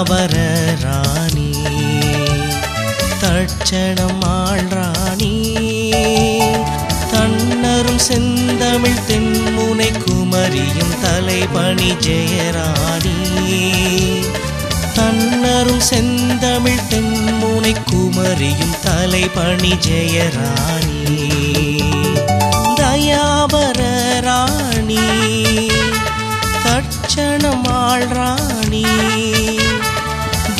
தாவர ராணி தட்சணம் ஆழ்ராணி தன்னரும் செந்தமிழ் தென்முனை குமரியும் தலைபணி ஜெயராணி. தன்னரும் செந்தமிழ் தென்முனை குமரியும் தலைபணி ஜெயராணி.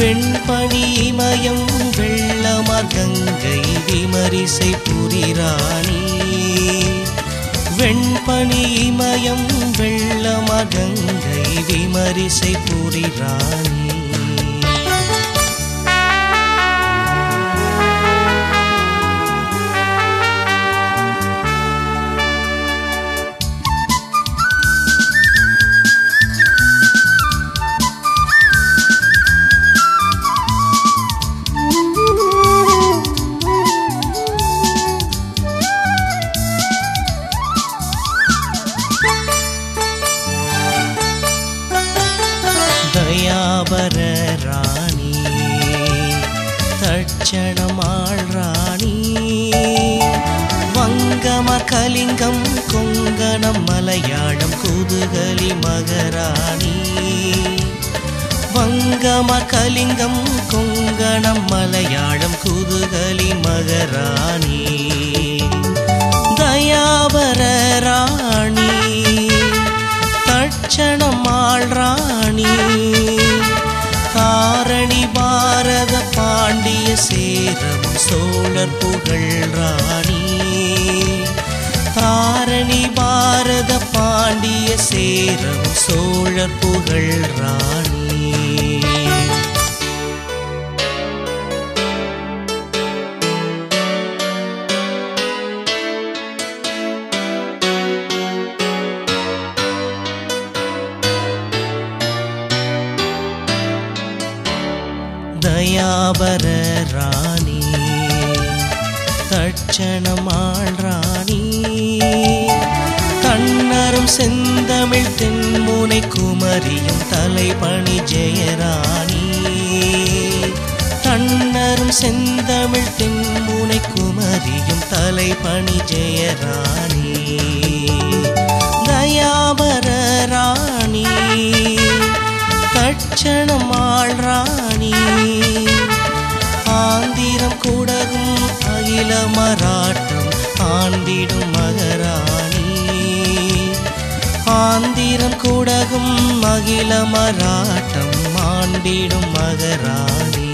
வெண்பனிமயம் வெள்ளமகங்கை விமரிசை புரிராணி. வெண்பனிமயம் வெள்ளமகங்கை விமரிசை புரிராணி. லட்சணமாள் ராணி வங்கம கலிங்கம் கொங்கணம் மலையாளம் குதுகலி மகராணி வங்கம கலிங்கம் கொங்கணம் மலையாளம் குதுகலி மகராணி சேரவும் சோழர் புகழ் ராணி. தாரணி பாரத பாண்டிய சேரம் சோழர் புகழ் ராணி. தயாபர ராணி தட்சணமாள் ராணி. கண்ணரும் செந்தமிழ் தென்முனை குமரியும் தலைபணி ஜெயராணி. கண்ணரும் செந்தமிழ் தென்முனை குமரியும் தலைபணி ஜெயராணி. தயாபர ராணி தட்சணமாள் ராணி. அகில மராட்டம் ஆண்டிடும் மகராணி. ஆந்திரம் கூடகும் அகில மராட்டம் ஆண்டிடும் மகராணி.